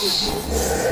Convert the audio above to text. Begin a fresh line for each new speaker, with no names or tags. Música